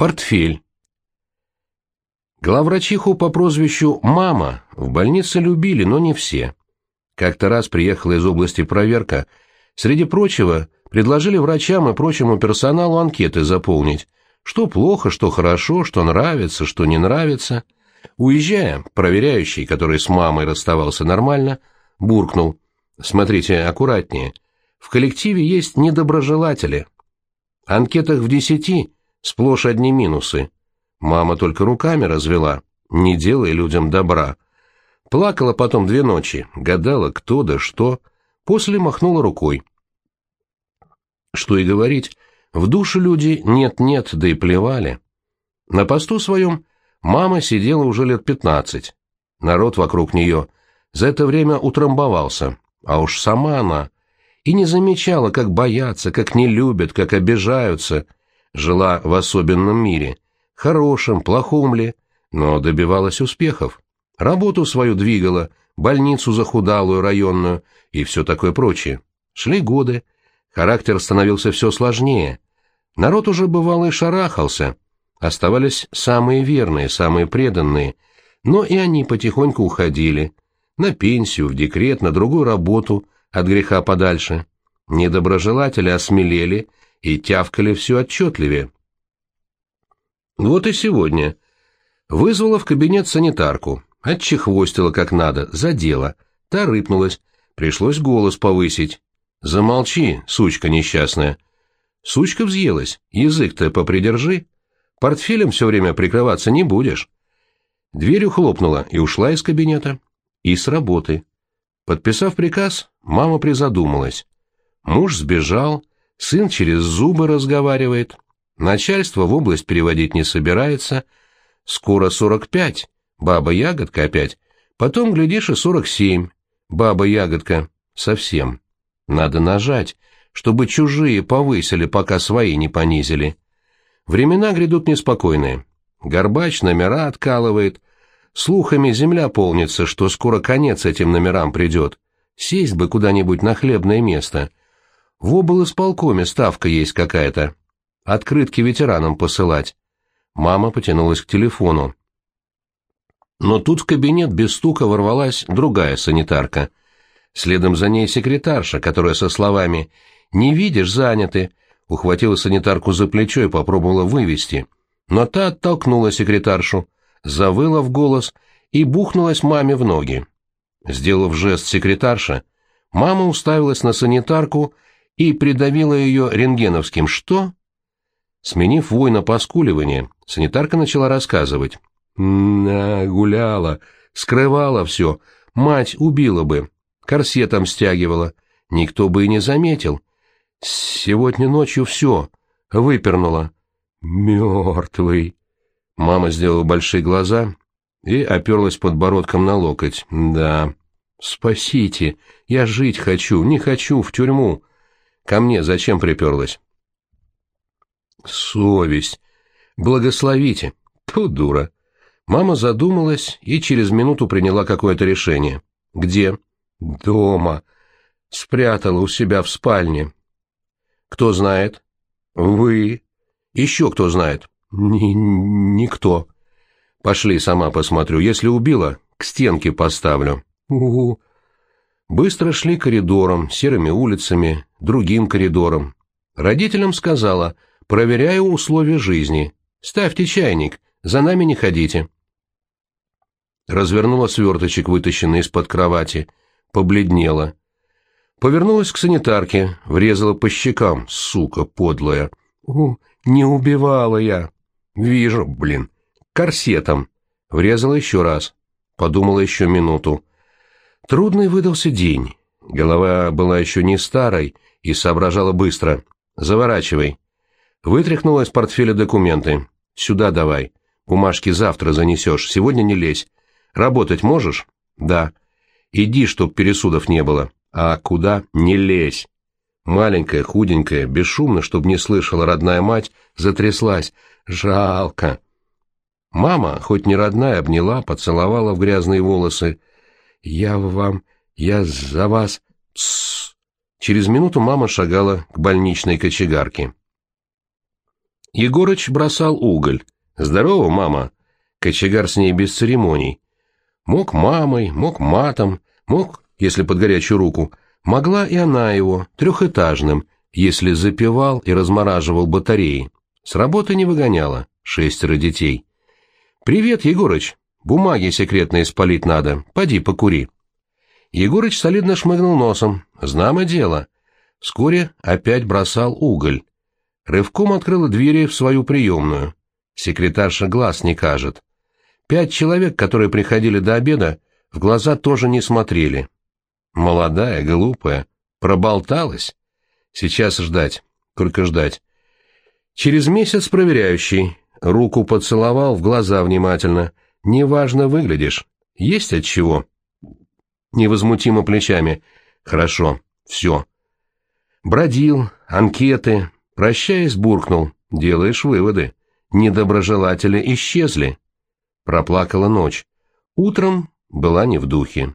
Портфель. Главврачиху по прозвищу «Мама» в больнице любили, но не все. Как-то раз приехала из области проверка. Среди прочего, предложили врачам и прочему персоналу анкеты заполнить. Что плохо, что хорошо, что нравится, что не нравится. Уезжая, проверяющий, который с мамой расставался нормально, буркнул. Смотрите аккуратнее. В коллективе есть недоброжелатели. Анкетах в десяти сплошь одни минусы. Мама только руками развела, не делай людям добра. Плакала потом две ночи, гадала, кто да что, после махнула рукой. Что и говорить, в душу люди нет-нет, да и плевали. На посту своем мама сидела уже лет пятнадцать. Народ вокруг нее за это время утрамбовался, а уж сама она и не замечала, как боятся, как не любят, как обижаются — жила в особенном мире, хорошем, плохом ли, но добивалась успехов. Работу свою двигала, больницу захудалую, районную и все такое прочее. Шли годы, характер становился все сложнее. Народ уже бывало и шарахался. Оставались самые верные, самые преданные, но и они потихоньку уходили. На пенсию, в декрет, на другую работу, от греха подальше. Недоброжелатели осмелели и тявкали все отчетливее. Вот и сегодня. Вызвала в кабинет санитарку, отчехвостила как надо, задела, та рыпнулась, пришлось голос повысить. «Замолчи, сучка несчастная». Сучка взъелась, язык-то попридержи, портфелем все время прикрываться не будешь. Дверью хлопнула и ушла из кабинета. И с работы. Подписав приказ, мама призадумалась. Муж сбежал, Сын через зубы разговаривает. Начальство в область переводить не собирается. Скоро сорок пять. Баба-ягодка опять. Потом, глядишь, и сорок семь. Баба-ягодка. Совсем. Надо нажать, чтобы чужие повысили, пока свои не понизили. Времена грядут неспокойные. Горбач номера откалывает. Слухами земля полнится, что скоро конец этим номерам придет. Сесть бы куда-нибудь на хлебное место — в облсполкоме ставка есть какая-то. Открытки ветеранам посылать. Мама потянулась к телефону. Но тут в кабинет без стука ворвалась другая санитарка. Следом за ней секретарша, которая со словами «Не видишь, заняты», ухватила санитарку за плечо и попробовала вывести. Но та оттолкнула секретаршу, завыла в голос и бухнулась маме в ноги. Сделав жест секретарша, мама уставилась на санитарку и придавила ее рентгеновским «что?». Сменив вой на поскуливание, санитарка начала рассказывать. «На, гуляла, скрывала все, мать убила бы, корсетом стягивала, никто бы и не заметил. Сегодня ночью все, выпернула. Мертвый». Мама сделала большие глаза и оперлась подбородком на локоть. «Да, спасите, я жить хочу, не хочу в тюрьму. Ко мне зачем приперлась? Совесть. Благословите. Ту дура. Мама задумалась и через минуту приняла какое-то решение. Где? Дома. Спрятала у себя в спальне. Кто знает? Вы. Еще кто знает? Ни никто. Пошли, сама посмотрю. Если убила, к стенке поставлю. У, -у, -у. Быстро шли коридором, серыми улицами, другим коридором. Родителям сказала, проверяю условия жизни. Ставьте чайник, за нами не ходите. Развернула сверточек, вытащенный из-под кровати. Побледнела. Повернулась к санитарке, врезала по щекам, сука подлая. «У, не убивала я». «Вижу, блин. Корсетом». Врезала еще раз. Подумала еще минуту. Трудный выдался день. Голова была еще не старой и соображала быстро. «Заворачивай». Вытряхнула из портфеля документы. «Сюда давай. Бумажки завтра занесешь. Сегодня не лезь. Работать можешь?» «Да». «Иди, чтоб пересудов не было». «А куда? Не лезь». Маленькая, худенькая, бесшумно, чтоб не слышала родная мать, затряслась. «Жалко». Мама, хоть не родная, обняла, поцеловала в грязные волосы, «Я вам... Я за вас...» Тссс. Через минуту мама шагала к больничной кочегарке. Егорыч бросал уголь. «Здорово, мама!» Кочегар с ней без церемоний. Мог мамой, мог матом, мог, если под горячую руку, могла и она его, трехэтажным, если запивал и размораживал батареи. С работы не выгоняла, шестеро детей. «Привет, Егорыч! Бумаги секретные спалить надо, поди покури». Егорыч солидно шмыгнул носом. Знамо дело. Вскоре опять бросал уголь. Рывком открыла двери в свою приемную. Секретарша глаз не кажет. Пять человек, которые приходили до обеда, в глаза тоже не смотрели. Молодая, глупая, проболталась. Сейчас ждать, только ждать. Через месяц проверяющий. Руку поцеловал, в глаза внимательно. Неважно выглядишь. Есть от чего. Невозмутимо плечами. Хорошо, все. Бродил, анкеты. Прощаясь, буркнул. Делаешь выводы. Недоброжелатели исчезли. Проплакала ночь. Утром была не в духе.